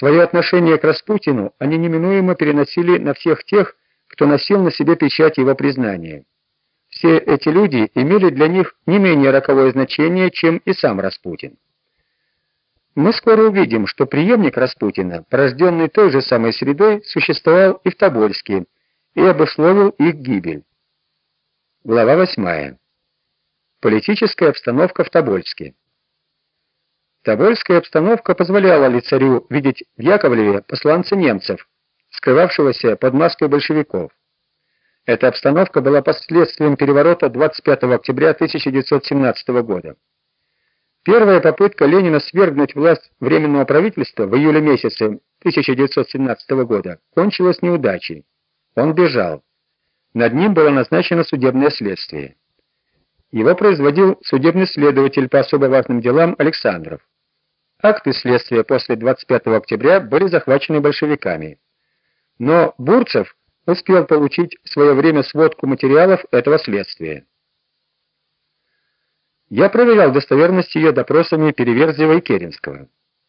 Свое отношение к Распутину они неминуемо переносили на всех тех, кто носил на себе печать его признания. Все эти люди имели для них не менее роковое значение, чем и сам Распутин. Мы скоро увидим, что преемник Распутина, порожденный той же самой средой, существовал и в Тобольске и обусловил их гибель. Глава 8. Политическая обстановка в Тобольске. Тобольская обстановка позволяла ли царю видеть в Яковлеве посланца немцев, скрывавшегося под маской большевиков. Эта обстановка была последствием переворота 25 октября 1917 года. Первая попытка Ленина свергнуть власть Временного правительства в июле месяце 1917 года кончилась неудачей. Он бежал. Над ним было назначено судебное следствие. Его производил судебный следователь по особо важным делам Александров. Акты следствия после 25 октября были захвачены большевиками. Но Бурцев успел получить в свое время сводку материалов этого следствия. Я проверял достоверность ее допросами Переверзева и Керенского.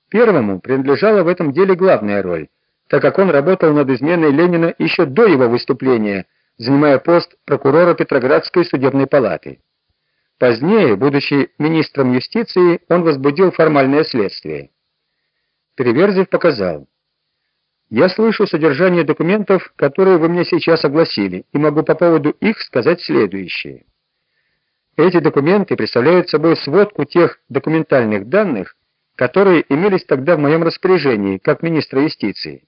Первому принадлежала в этом деле главная роль, так как он работал над изменой Ленина еще до его выступления, занимая пост прокурора Петроградской судебной палаты. Позднее, будучи министром юстиции, он возбудил формальное следствие. Переверзев показал: "Я слышу содержание документов, которые вы мне сейчас огласили, и могу по поводу их сказать следующее. Эти документы представляют собой сводку тех документальных данных, которые имелись тогда в моем распоряжении как министра юстиции.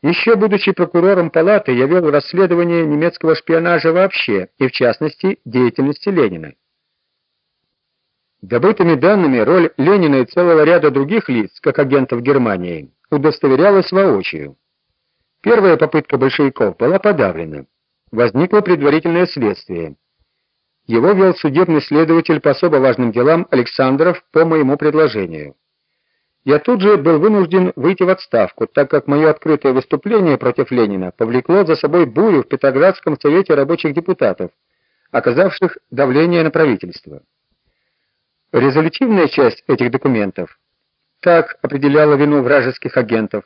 Еще будучи прокурором палаты, я вел расследование немецкого шпионажа вообще, и в частности, деятельности Ленина. Добытыми данными роль Ленина и целого ряда других лиц, как агентов Германии, удостоверялась воочию. Первая попытка большевиков была подавлена. Возникло предварительное следствие. Его вел судебный следователь по особо важным делам Александров по моему предложению. Я тут же был вынужден выйти в отставку, так как мое открытое выступление против Ленина повлекло за собой бурю в Петроградском совете рабочих депутатов, оказавших давление на правительство. Резолютивная часть этих документов так определяла вину вражеских агентов.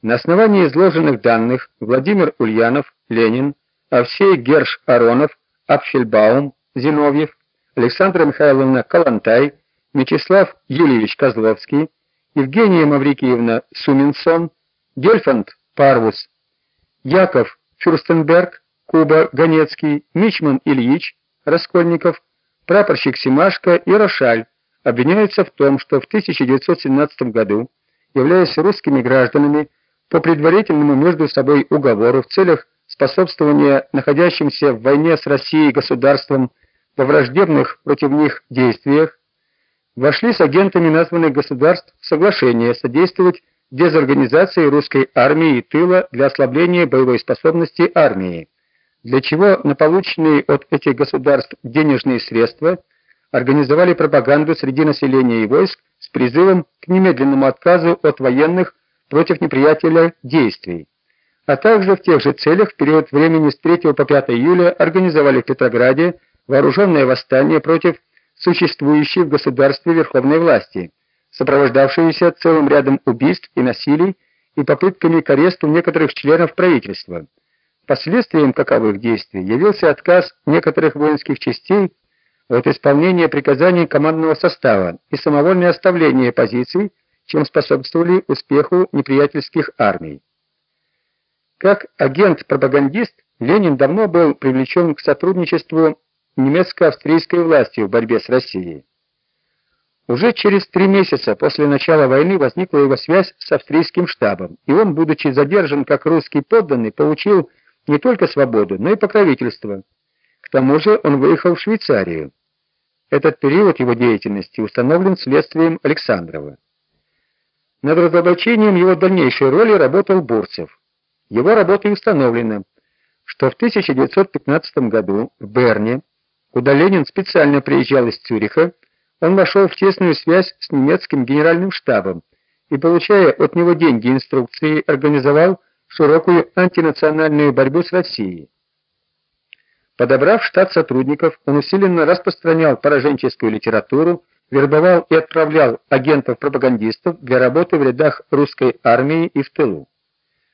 На основании изложенных данных Владимир Ульянов, Ленин, Овсей Герш Аронов, Апфельбаум, Зиновьев, Александра Михайловна Калантай, Мячеслав Юльевич Козловский, Евгения Маврикиевна Суминсон, Гельфанд Парвус, Яков Фюрстенберг, Куба Ганецкий, Мичман Ильич, Раскольников, прапорщик Семашко и Рошаль обвиняются в том, что в 1917 году, являясь русскими гражданами, по предварительному между собой уговору в целях способствования находящимся в войне с Россией государствам во враждебных против них действиях, вошли с агентами названных государств в соглашение содействовать дезорганизации русской армии и тыла для ослабления боевой способности армии для чего на полученные от этих государств денежные средства организовали пропаганду среди населения и войск с призывом к немедленному отказу от военных против неприятеля действий, а также в тех же целях в период времени с 3 по 5 июля организовали в Петрограде вооруженное восстание против существующей в государстве верховной власти, сопровождавшееся целым рядом убийств и насилий и попытками к аресту некоторых членов правительства. Последствием каковых действий явился отказ некоторых воинских частей от исполнения приказаний командного состава и самовольное оставление позиций, чем способствовали успеху неприятельских армий. Как агент-пропагандист Ленин давно был привлечен к сотрудничеству немецко-австрийской власти в борьбе с Россией. Уже через три месяца после начала войны возникла его связь с австрийским штабом, и он, будучи задержан как русский подданный, получил не только свободу, но и покровительство. К тому же он выехал в Швейцарию. Этот период его деятельности установлен следствием Александрова. Над разоблачением его дальнейшей роли работал Бурцев. Его работой установлено, что в 1915 году в Берне, куда Ленин специально приезжал из Цюриха, он вошел в тесную связь с немецким генеральным штабом и, получая от него деньги и инструкции, организовал широкую антинациональную борьбу с Россией. Подобрав штат сотрудников, он усиленно распространял пораженческую литературу, вербовал и отправлял агентов-пропагандистов для работы в рядах русской армии и в тылу.